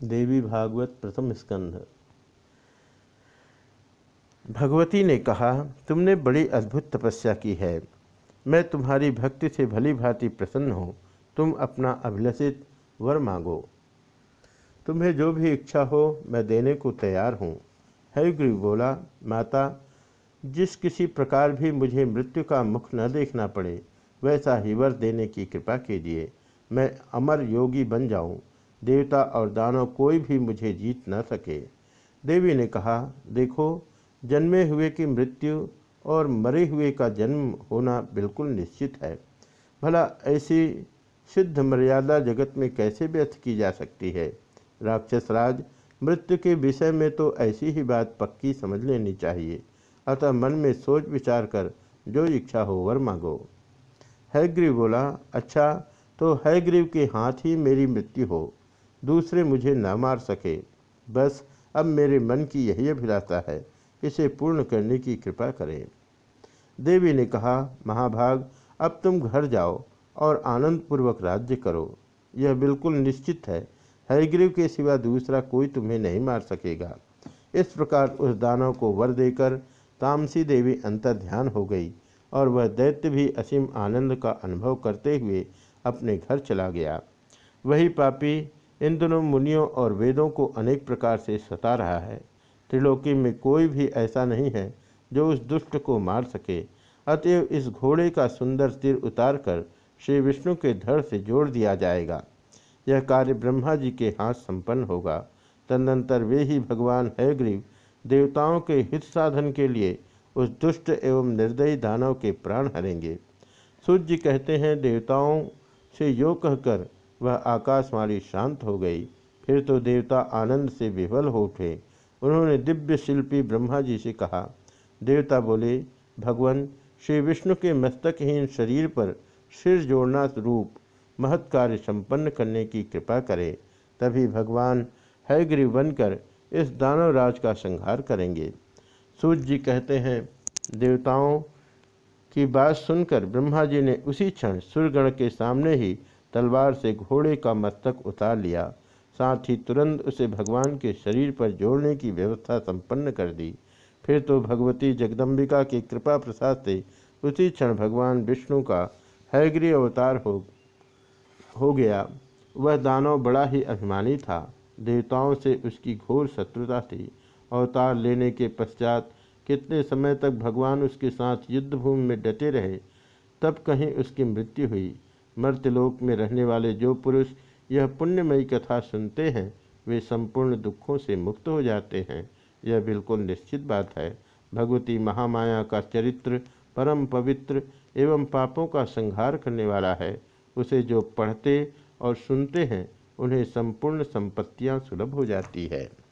देवी भागवत प्रथम स्कंध। भगवती ने कहा तुमने बड़ी अद्भुत तपस्या की है। मैं तुम्हारी भक्ति से भली भांति प्रसन्न हूँ। तुम अपना अभिलषित वर मांगो। तुम्हें जो भी इच्छा हो मैं देने को तैयार हूँ। हरिग्रीव बोला माता जिस किसी प्रकार भी मुझे मृत्यु का मुख न देखना पड़े वैसा ही वर देने की कृपा कीजिए। मैं अमर योगी बन जाऊँ, देवता और दानव कोई भी मुझे जीत न सके। देवी ने कहा, देखो, जन्मे हुए की मृत्यु और मरे हुए का जन्म होना बिल्कुल निश्चित है। भला ऐसी सिद्ध मर्यादा जगत में कैसे व्यर्थ की जा सकती है? राक्षस राज, मृत्यु के विषय में तो ऐसी ही बात पक्की समझ लेनी चाहिए। अतः मन में सोच विचार कर जो इच्छा हो वर मांगो। हैग्रीव बोला अच्छा तो हैग्रीव के हाथ ही मेरी मृत्यु हो। दूसरे मुझे न मार सके। बस अब मेरे मन की यही अभिलाषा है, इसे पूर्ण करने की कृपा करें। देवी ने कहा, महाभाग, अब तुम घर जाओ और आनंद पूर्वक राज्य करो। यह बिल्कुल निश्चित है हरिग्रीव के सिवा दूसरा कोई तुम्हें नहीं मार सकेगा। इस प्रकार उस दानव को वर देकर तामसी देवी अंतर ध्यान हो गई और वह दैत्य भी असीम आनंद का अनुभव करते हुए अपने घर चला गया। वही पापी इन दोनों मुनियों और वेदों को अनेक प्रकार से सता रहा है। त्रिलोकी में कोई भी ऐसा नहीं है जो उस दुष्ट को मार सके। अतएव इस घोड़े का सुंदर सिर उतार कर श्री विष्णु के धड़ से जोड़ दिया जाएगा। यह कार्य ब्रह्मा जी के हाथ संपन्न होगा। तदनंतर वे ही भगवान हैग्रीव देवताओं के हित साधन के लिए उस दुष्ट एवं निर्दयी दानव के प्राण हरेंगे। सूर्य कहते हैं, देवताओं से यो कहकर वह आकाशवाणी शांत हो गई। फिर तो देवता आनंद से विवल हो उठे। उन्होंने दिव्य शिल्पी ब्रह्मा जी से कहा, देवता बोले, भगवान, श्री विष्णु के मस्तकहीन शरीर पर सिर जोड़ना रूप महत् कार्य संपन्न करने की कृपा करे, तभी भगवान हैग्रीव बनकर इस दानवराज का संहार करेंगे। सूर्य जी कहते हैं, देवताओं की बात सुनकर ब्रह्मा जी ने उसी क्षण सूर्यगण के सामने ही तलवार से घोड़े का मस्तक उतार लिया। साथ ही तुरंत उसे भगवान के शरीर पर जोड़ने की व्यवस्था संपन्न कर दी। फिर तो भगवती जगदम्बिका की कृपा प्रसाद से उसी क्षण भगवान विष्णु का हैग्री अवतार हो हो गया। वह दानव बड़ा ही अभिमानी था। देवताओं से उसकी घोर शत्रुता थी। अवतार लेने के पश्चात कितने समय तक भगवान उसके साथ युद्धभूमि में डटे रहे, तब कहीं उसकी मृत्यु हुई। मर्त्यलोक में रहने वाले जो पुरुष यह पुण्यमयी कथा सुनते हैं, वे संपूर्ण दुखों से मुक्त हो जाते हैं। यह बिल्कुल निश्चित बात है। भगवती महामाया का चरित्र परम पवित्र एवं पापों का संहार करने वाला है। उसे जो पढ़ते और सुनते हैं, उन्हें संपूर्ण संपत्तियाँ सुलभ हो जाती है।